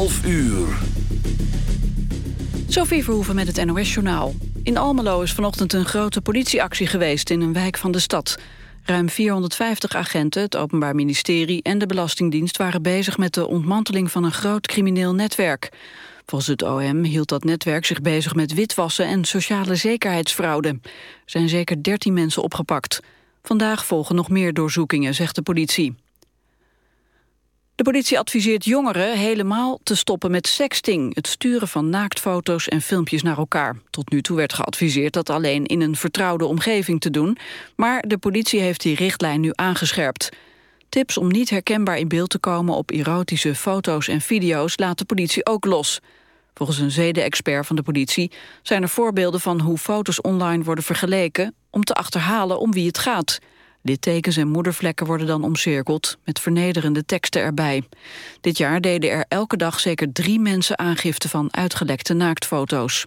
11 uur. Sophie Verhoeven met het NOS-journaal. In Almelo is vanochtend een grote politieactie geweest in een wijk van de stad. Ruim 450 agenten, het Openbaar Ministerie en de Belastingdienst... waren bezig met de ontmanteling van een groot crimineel netwerk. Volgens het OM hield dat netwerk zich bezig met witwassen... en sociale zekerheidsfraude. Er zijn zeker 13 mensen opgepakt. Vandaag volgen nog meer doorzoekingen, zegt de politie. De politie adviseert jongeren helemaal te stoppen met sexting... het sturen van naaktfoto's en filmpjes naar elkaar. Tot nu toe werd geadviseerd dat alleen in een vertrouwde omgeving te doen... maar de politie heeft die richtlijn nu aangescherpt. Tips om niet herkenbaar in beeld te komen op erotische foto's en video's... laat de politie ook los. Volgens een zedenexpert van de politie zijn er voorbeelden van hoe foto's online worden vergeleken... om te achterhalen om wie het gaat... Littekens en moedervlekken worden dan omcirkeld, met vernederende teksten erbij. Dit jaar deden er elke dag zeker drie mensen aangifte van uitgelekte naaktfoto's.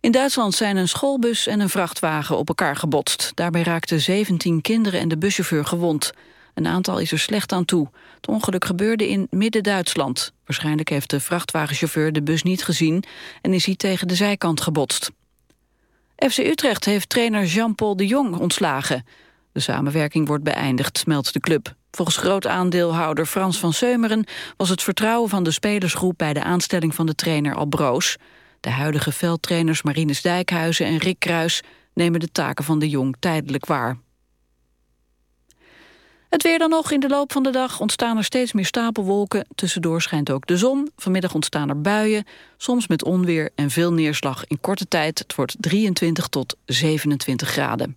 In Duitsland zijn een schoolbus en een vrachtwagen op elkaar gebotst. Daarbij raakten 17 kinderen en de buschauffeur gewond. Een aantal is er slecht aan toe. Het ongeluk gebeurde in Midden-Duitsland. Waarschijnlijk heeft de vrachtwagenchauffeur de bus niet gezien... en is hij tegen de zijkant gebotst. FC Utrecht heeft trainer Jean-Paul de Jong ontslagen. De samenwerking wordt beëindigd, meldt de club. Volgens groot aandeelhouder Frans van Seumeren... was het vertrouwen van de spelersgroep bij de aanstelling van de trainer al broos. De huidige veldtrainers Marinus Dijkhuizen en Rick Kruis... nemen de taken van de Jong tijdelijk waar. Het weer dan nog. In de loop van de dag ontstaan er steeds meer stapelwolken. Tussendoor schijnt ook de zon. Vanmiddag ontstaan er buien, soms met onweer en veel neerslag in korte tijd. Het wordt 23 tot 27 graden.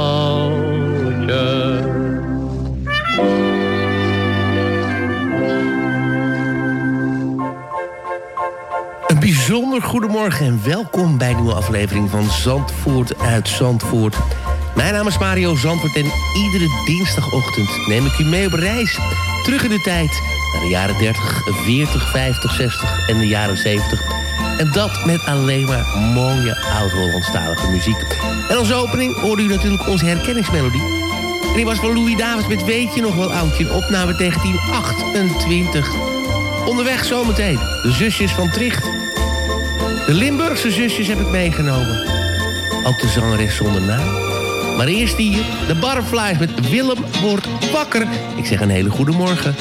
Bijzonder goedemorgen en welkom bij een nieuwe aflevering van Zandvoort uit Zandvoort. Mijn naam is Mario Zandvoort en iedere dinsdagochtend neem ik u mee op reis. Terug in de tijd naar de jaren 30, 40, 50, 60 en de jaren 70. En dat met alleen maar mooie oud-Hollandstalige muziek. En als opening hoorde u natuurlijk onze herkenningsmelodie. En die was van Louis Davis met Weet je nog wel oudje, opname 1928. Onderweg zometeen, de zusjes van Tricht. De Limburgse zusjes heb ik meegenomen. Ook de zangeres zonder naam. Maar eerst hier, de Butterflies met Willem wordt wakker. Ik zeg een hele goede morgen.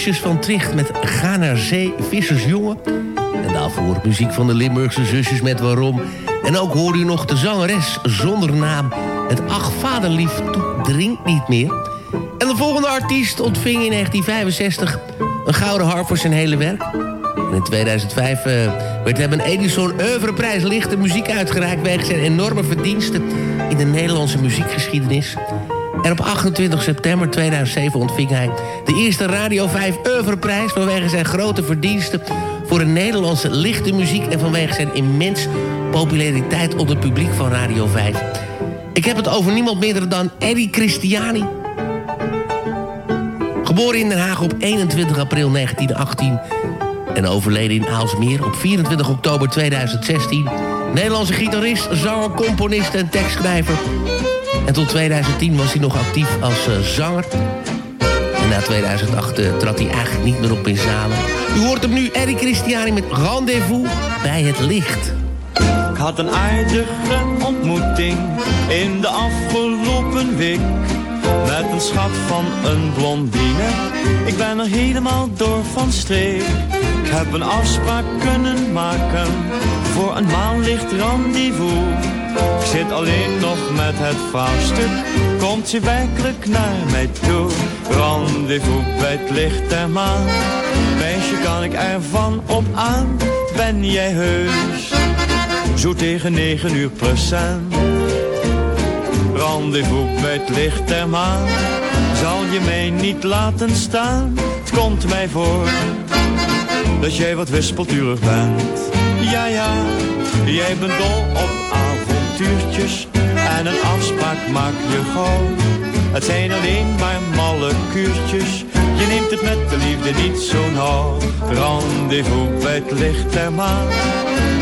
Zusjes van Tricht met Ga naar zee, vissersjongen. En daarvoor muziek van de Limburgse zusjes met Waarom. En ook hoorde u nog de zangeres zonder naam. Het Ach Vaderlief drinkt niet meer. En de volgende artiest ontving in 1965 een gouden harp voor zijn hele werk. En in 2005 eh, werd hem een Edison Oeuvreprijs lichte muziek uitgereikt... wegens zijn enorme verdiensten in de Nederlandse muziekgeschiedenis. En op 28 september 2007 ontving hij de eerste Radio 5 Oeuvreprijs... vanwege zijn grote verdiensten voor de Nederlandse lichte muziek... en vanwege zijn immens populariteit onder het publiek van Radio 5. Ik heb het over niemand minder dan Eddie Christiani. Geboren in Den Haag op 21 april 1918 en overleden in Aalsmeer op 24 oktober 2016. Nederlandse gitarist, zanger, componist en tekstschrijver. En tot 2010 was hij nog actief als eh, zanger. En na 2008 eh, trad hij eigenlijk niet meer op in zalen. U hoort hem nu, Eric Christiani met Rendezvous bij het licht. Ik had een aardige ontmoeting in de afgelopen week. Met een schat van een blondine. Ik ben er helemaal door van streek. Ik heb een afspraak kunnen maken voor een maanlicht rendezvous. Ik zit alleen nog met het vraagstuk. Komt ze werkelijk naar mij toe? Rendezvous bij het licht der maan. Meisje, kan ik ervan op aan? Ben jij heus? Zo tegen negen uur procent. Rendezvous bij het licht der maan. Zal je mij niet laten staan? Het komt mij voor dat jij wat wispelturig bent. Ja, ja, jij bent dol op avontuurtjes. En een afspraak maak je gauw. Het zijn alleen maar malle kuurtjes. Je neemt het met de liefde niet zo nauw. Rendezvous bij het licht der maan.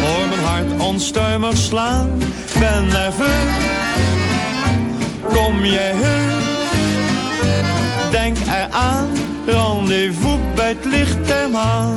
Hoor mijn hart onstuimig slaan. Ben nerveus. Kom jij heus? Denk eraan. Rendezvous bij het licht der maan.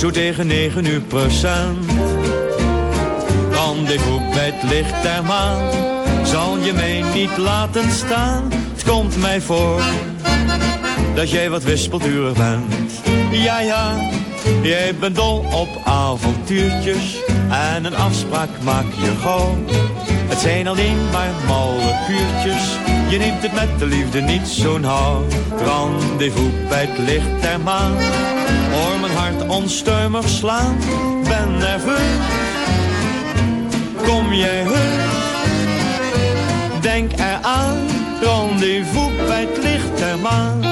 Zo tegen negen uur procent. Rendezvous bij het licht der maan. Zal je mij niet laten staan? Het komt mij voor dat jij wat wispelturig bent. Ja, ja, jij bent dol op avontuurtjes. En een afspraak maak je gauw. Het zijn alleen maar malle kuurtjes. Je neemt het met de liefde niet zo nauw. Rendezvous bij het licht der maan. Hoor mijn hart onstuimig slaan. Ben nerveus. Kom jij heus? Denk eraan. Rendezvous bij het licht der maan.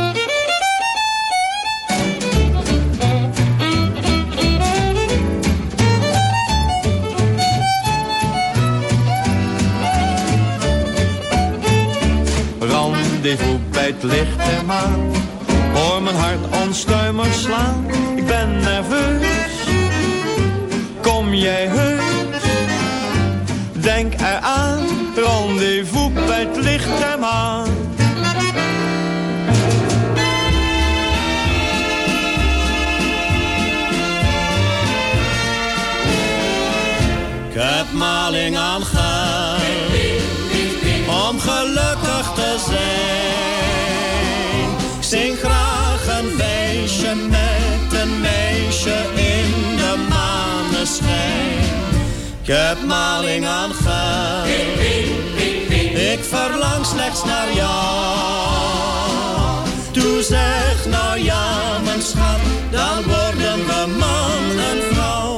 dit voet bij het licht der maan. Hoor mijn hart onstuimig slaan, ik ben nerveus. Kom jij heus, denk eraan, rendezvous bij het licht der maan. Ik heb heb maling aan geld. Ik verlang slechts naar jou. Toe zeg nou ja, mijn schat, dan worden we man en vrouw.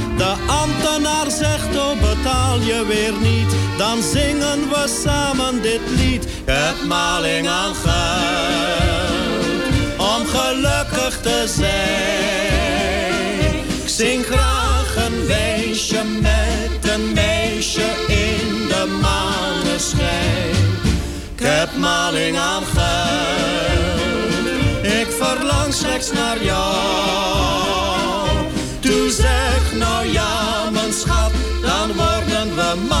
De ambtenaar zegt, oh betaal je weer niet. Dan zingen we samen dit lied. Heb maling aan geld, om gelukkig te zijn. Ik zing graag een weesje met een meisje in de maneschijn. Ik heb maling aan geld. Ik verlang slechts naar jou. Toe zeg nou ja, mijn schat, dan worden we man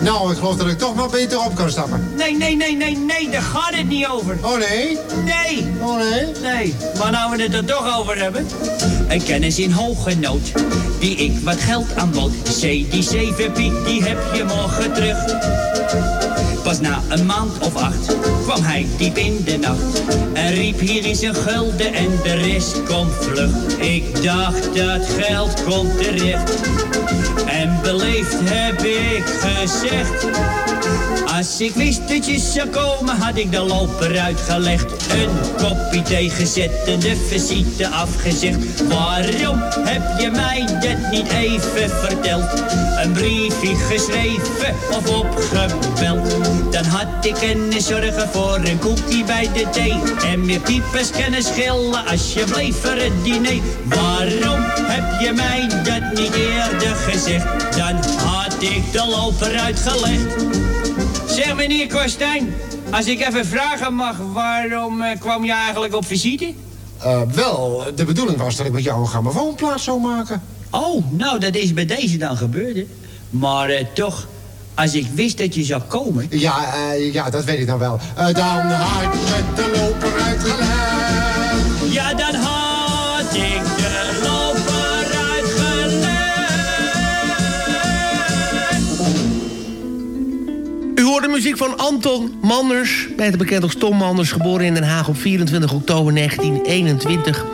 Nou, ik geloof dat ik toch maar beter op kan stappen. Nee, nee, nee, nee, nee, daar gaat het niet over. Oh nee? Nee. Oh nee? Nee, maar nou we het er toch over hebben. Een kennis in hoge nood, die ik wat geld aanbood. C, die zeven piek, die heb je morgen terug. Pas na een maand of acht kwam hij diep in de nacht. En riep hier is een gulden en de rest komt vlug. Ik dacht dat geld komt terecht. En beleefd heb ik gezegd. Als ik wist dat je zou komen, had ik de loper uitgelegd. Een kopje thee gezet en de visite afgezegd. Waarom heb je mij dat niet even verteld? Een briefje geschreven of opgebeld. Dan had ik kunnen zorgen voor een koekje bij de thee. En meer piepers kunnen schillen als je bleef voor het diner. Waarom heb je mij dat niet eerder gezegd? Dan had ik de loper uitgelegd. Zeg meneer Kostijn, als ik even vragen mag, waarom eh, kwam je eigenlijk op visite? Eh, wel, de bedoeling was dat ik met jou een grammofoonplaat zou maken. Oh, nou dat is bij deze dan gebeurd. hè. Maar eh, toch, als ik wist dat je zou komen... Ja, eh, ja dat weet ik dan wel. Eh, dan had ik met de loper uitgelegd. Ja, dan had ik de loper uitgelegd. U hoort de muziek van Anton Manders, beter bekend als Tom Manders... geboren in Den Haag op 24 oktober 1921...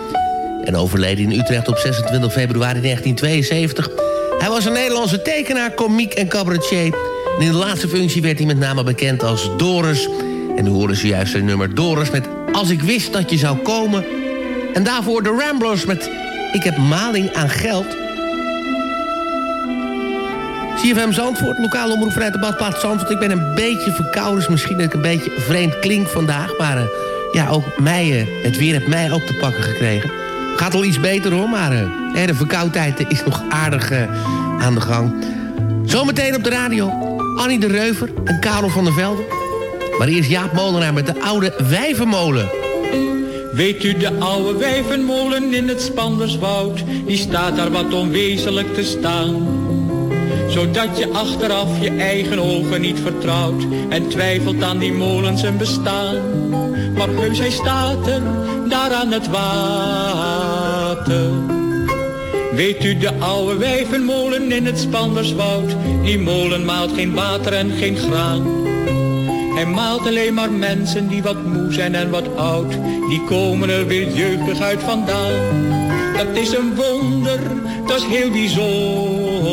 en overleden in Utrecht op 26 februari 1972. Hij was een Nederlandse tekenaar, komiek en cabaretier. In de laatste functie werd hij met name bekend als Doris. En u hoorde zojuist zijn nummer Doris met Als ik wist dat je zou komen... En daarvoor de Ramblers met Ik heb maling aan geld. CFM Zandvoort, lokale omroep vanuit de badplaats Zandvoort. Ik ben een beetje verkouden, dus misschien dat ik een beetje vreemd klink vandaag. Maar eh, ja, ook mij, eh, het weer heeft mij ook te pakken gekregen. Gaat al iets beter hoor, maar eh, de verkoudheid is nog aardig aan de gang. Zometeen op de radio, Annie de Reuver en Karel van der Velde. Maar eerst Jaap Molenaar met de oude wijvenmolen. Weet u de oude wijvenmolen in het Spanderswoud? Die staat daar wat onwezenlijk te staan. Zodat je achteraf je eigen ogen niet vertrouwt En twijfelt aan die molen zijn bestaan. Maar heus hij staat er, daar aan het water. Weet u de oude wijvenmolen in het Spanderswoud? Die molen maalt geen water en geen graan. Hij maalt alleen maar mensen die wat moe zijn en wat oud. Die komen er weer jeugdig uit vandaan. Dat is een wonder, dat is heel bijzonder.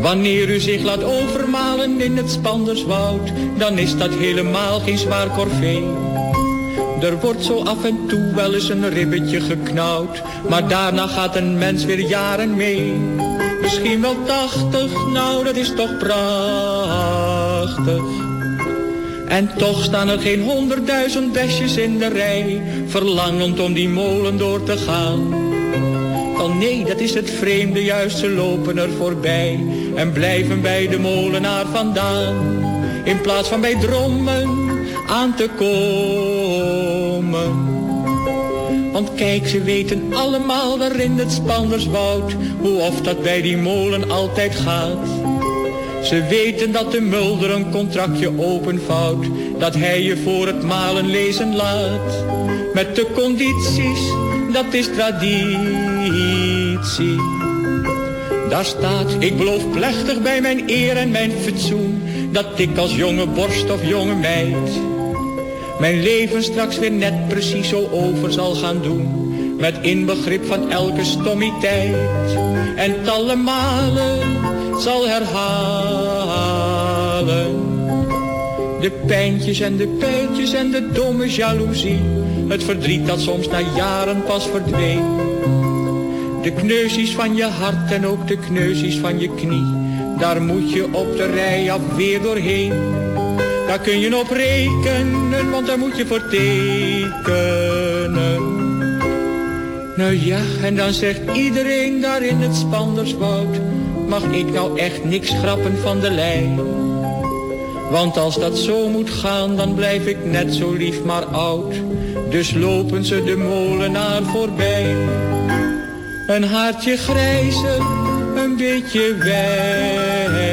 Wanneer u zich laat overmalen in het Spanderswoud, dan is dat helemaal geen zwaar corvée. Er wordt zo af en toe wel eens een ribbetje geknauwd, maar daarna gaat een mens weer jaren mee. Misschien wel tachtig, nou dat is toch prachtig. En toch staan er geen honderdduizend besjes in de rij, verlangend om die molen door te gaan. Wel nee, dat is het vreemde, juist ze lopen er voorbij en blijven bij de molenaar vandaan. In plaats van bij drommen aan te komen. Want kijk, ze weten allemaal daar in het Spanderswoud, hoe of dat bij die molen altijd gaat. Ze weten dat de mulder een contractje openvouwt, dat hij je voor het malen lezen laat. Met de condities, dat is traditie. Daar staat, ik beloof plechtig bij mijn eer en mijn fatsoen, dat ik als jonge borst of jonge meid, mijn leven straks weer net precies zo over zal gaan doen. Met inbegrip van elke stommiteit. En talle malen zal herhalen. De pijntjes en de pijltjes en de domme jaloezie. Het verdriet dat soms na jaren pas verdween. De kneuzies van je hart en ook de kneuzies van je knie. Daar moet je op de rij af weer doorheen. Daar kun je op rekenen, want daar moet je voor tekenen. Nou ja, en dan zegt iedereen daar in het Spanderswoud, mag ik nou echt niks schrappen van de lijn? Want als dat zo moet gaan, dan blijf ik net zo lief maar oud. Dus lopen ze de molenaar voorbij. Een haartje grijzer, een beetje wijzer.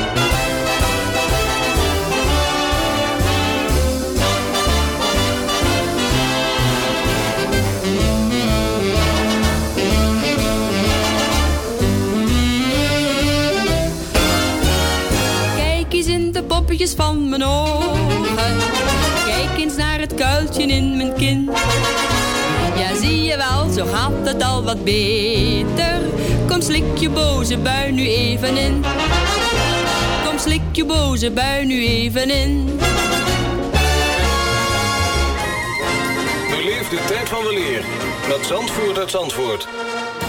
De van mijn ogen. Kijk eens naar het kuiltje in mijn kin. Ja, zie je wel, zo gaat het al wat beter. Kom, slik je boze bui nu even in. Kom, slik je boze bui nu even in. Beleef de tijd van weleer met Zandvoort uit Zandvoort.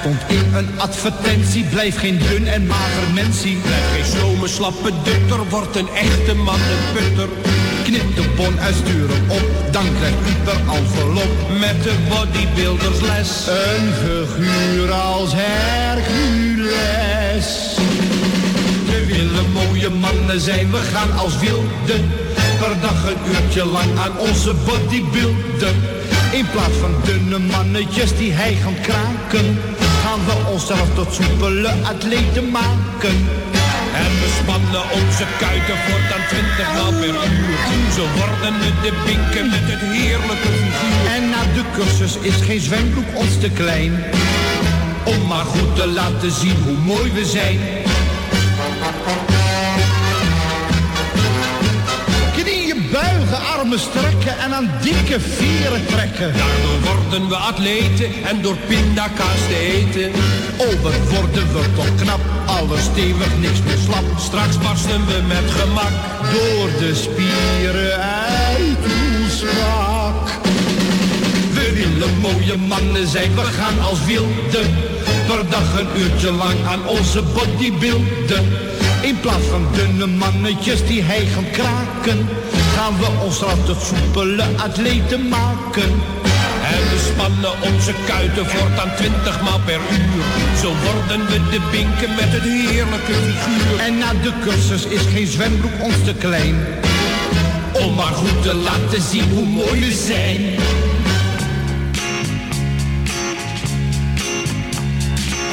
Stond in een advertentie, blijf geen dun en mager mensie. Blijf geen slome slappe dutter, wordt een echte man putter. Knip de bon uit, stuur hem op, dan u per envelop met de bodybuildersles. Een figuur als Hercules. We willen mooie mannen zijn, we gaan als wilden. Per dag een uurtje lang aan onze bodybuilden. In plaats van dunne mannetjes die hij gaan kraken, gaan we onszelf tot soepele atleten maken. En we spannen onze kuiten voortaan 20 maal per uur. Zo worden we de binken met het heerlijke figuur. En na de cursus is geen zwembroek ons te klein. Om maar goed te laten zien hoe mooi we zijn. Knieën buigen, armen strekken en aan dikke vieren trekken. Daardoor worden we atleten en door pindakaas te eten. Oh, wat worden we toch knap, alles stevig, niks meer slap. Straks barsten we met gemak door de spieren uit ons. We willen mooie mannen zijn, we gaan als wilden. Per dag een uurtje lang aan onze bodybuilden. In plaats van dunne mannetjes die hijgend kraken, gaan we ons rad tot soepele atleten maken. En we spannen onze kuiten voortaan 20 maal per uur. Zo worden we de binken met het heerlijke figuur. En na de cursus is geen zwembroek ons te klein. Om maar goed te laten zien hoe mooi we zijn.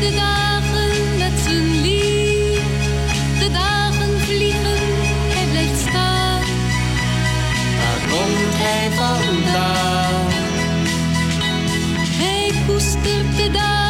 De dagen met lief. De dagen vliegen, hij blijft staan. Waar komt hij vandaan? Hij koestert de dagen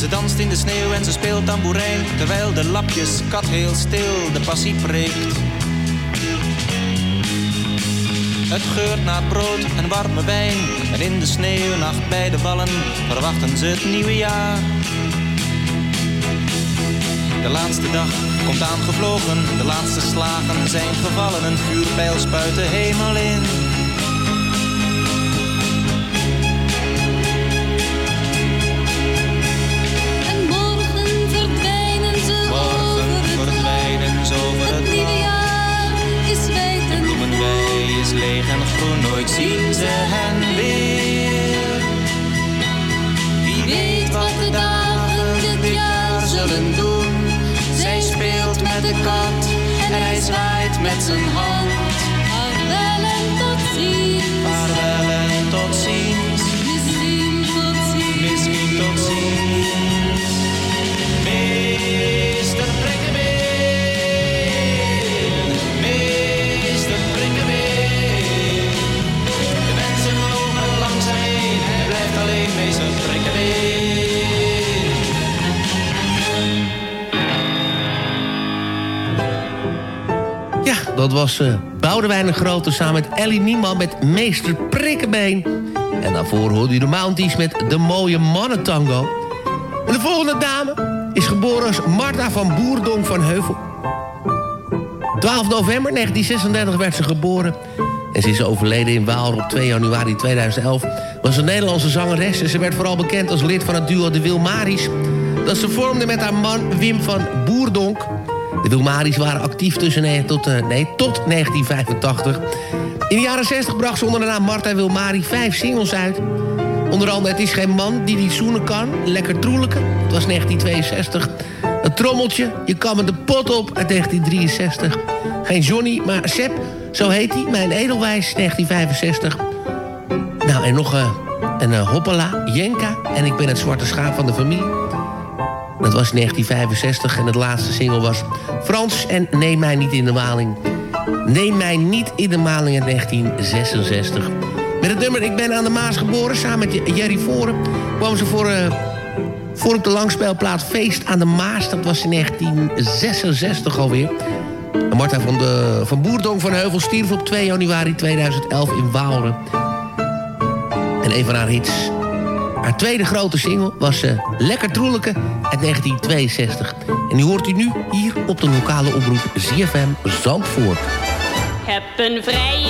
Ze danst in de sneeuw en ze speelt tamboerijn, terwijl de lapjes kat heel stil de passie preekt. Het geurt naar brood en warme wijn. En in de sneeuwnacht bij de wallen verwachten ze het nieuwe jaar. De laatste dag komt aangevlogen, de laatste slagen zijn gevallen. Een vuurpijl spuit de hemel in. Nooit zien ze hen weer. Wie weet wat de dagen dit jaar zullen doen. Zij speelt met de kat en hij zwaait met zijn hand. Dat was uh, Boudewijn de Grote samen met Ellie Nieman met Meester Prikkenbeen. En daarvoor hoorde u de Mounties met De Mooie Mannentango. En de volgende dame is geboren als Marta van Boerdonk van Heuvel. 12 november 1936 werd ze geboren. En ze is overleden in Waal op 2 januari 2011. Was een Nederlandse zangeres en ze werd vooral bekend als lid van het duo De Wilmaris. Dat ze vormde met haar man Wim van Boerdonk. De Wilmaris waren actief tussen tot, uh, nee, tot 1985. In de jaren 60 bracht ze onder de naam Marta Wilmari vijf singles uit. Onder andere Het is geen man die niet zoenen kan. Lekker troelijke. Het was 1962. Het trommeltje. Je kan met de pot op uit 1963. Geen Johnny, maar Sepp. Zo heet hij. Mijn edelwijs 1965. Nou, en nog uh, een uh, Hoppala, Jenka. En ik ben het zwarte schaap van de familie. Dat was 1965 en het laatste single was Frans en Neem mij niet in de maling. Neem mij niet in de maling in 1966. Met het nummer Ik ben aan de Maas geboren, samen met Jerry Voren... kwam ze voor, uh, voor op de Feest aan de Maas. Dat was in 1966 alweer. En Marta van, de, van Boerdonk van Heuvel stierf op 2 januari 2011 in Waalre. En een van haar hits haar tweede grote single was uh, Lekker Troelijke uit 1962. En die hoort u nu hier op de lokale omroep ZFM Zandvoort. Heb een vrijer,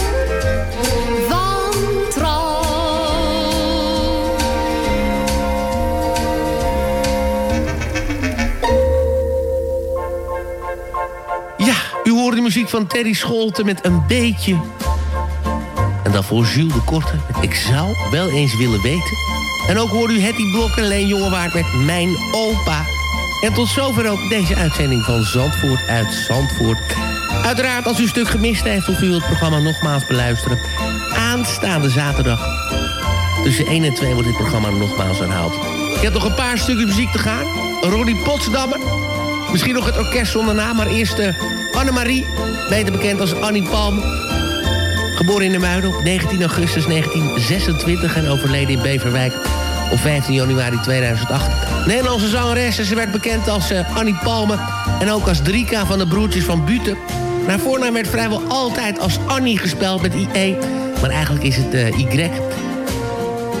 De muziek van Terry Scholten met een beetje. En daarvoor Jules de Korte Ik zou wel eens willen weten. En ook hoort u Hetty Blok en Leen Jongewaard met Mijn Opa. En tot zover ook deze uitzending van Zandvoort uit Zandvoort. Uiteraard, als u een stuk gemist heeft... of u het programma nogmaals beluisteren... aanstaande zaterdag tussen 1 en 2 wordt dit programma nogmaals herhaald. Ik heb nog een paar stukken muziek te gaan. Ronnie Potsdammer. Misschien nog het orkest zonder naam, maar eerst uh, Annemarie. Beter bekend als Annie Palm. Geboren in de Muiden op 19 augustus 1926 en overleden in Beverwijk op 15 januari 2008. Nederlandse zangeres ze werd bekend als uh, Annie Palme en ook als Drika van de Broertjes van Buten. Haar voornaam werd vrijwel altijd als Annie gespeld met IE, maar eigenlijk is het uh, Y.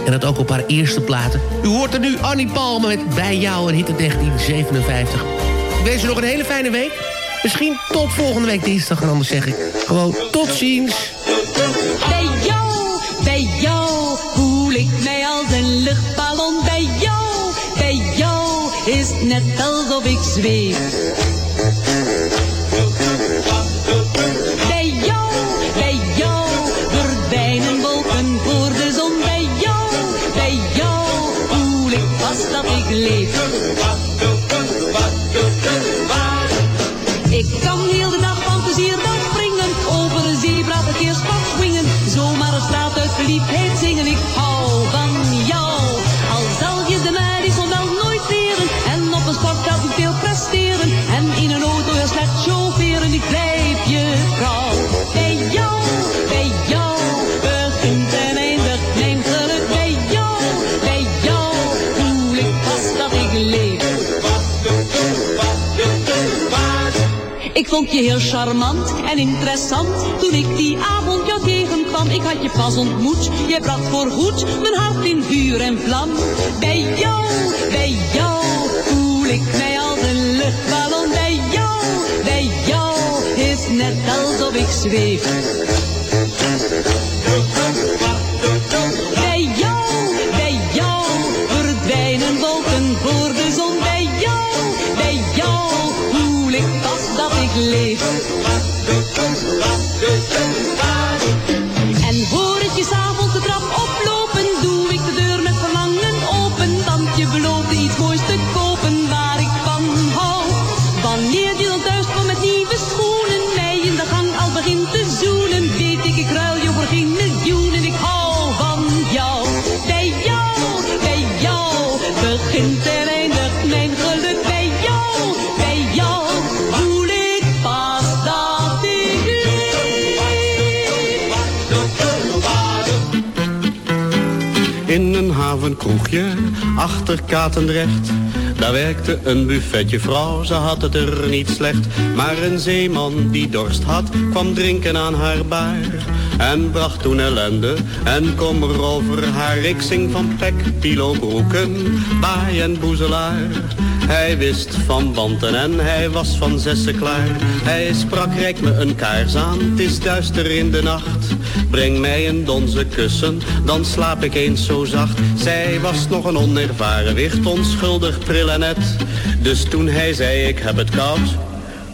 En dat ook op haar eerste platen. U hoort er nu Annie Palme met Bij jou en hit 1957. Ik wens u nog een hele fijne week. Misschien tot volgende week dinsdag. En anders zeg ik gewoon tot ziens. Bij jou, bij jou voel ik mij als een luchtballon. Bij jou, bij jou is net alsof ik zweef. Vond je heel charmant en interessant toen ik die avond jou tegenkwam. Ik had je pas ontmoet, je bracht voorgoed mijn hart in vuur en vlam. Bij jou, bij jou voel ik mij als een luchtballon. Bij jou, bij jou is net alsof ik zweef. Havenkroegje achter Katendrecht. Daar werkte een buffetje vrouw, ze had het er niet slecht. Maar een zeeman die dorst had, kwam drinken aan haar bar. En bracht toen ellende en kommer over haar. Ik zing van pek, pilobroeken, baai en boezelaar. Hij wist van wanten en hij was van zessen klaar. Hij sprak, rijk me een kaars aan, het is duister in de nacht. Breng mij een donze kussen, dan slaap ik eens zo zacht. Zij was nog een onervaren wicht, onschuldig, pril en net. Dus toen hij zei, ik heb het koud,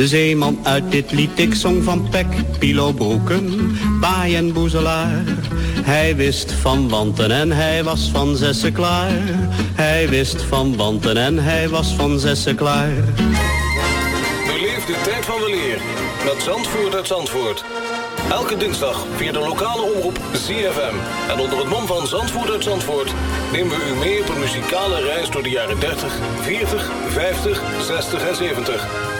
De zeeman uit dit lied, ik zong van pek, pilobroeken, baai en boezelaar. Hij wist van wanten en hij was van zessen klaar. Hij wist van wanten en hij was van zessen klaar. Beleef de tijd van weleer met Zandvoort uit Zandvoort. Elke dinsdag via de lokale omroep ZFM. En onder het mom van Zandvoort uit Zandvoort... nemen we u mee op een muzikale reis door de jaren 30, 40, 50, 60 en 70...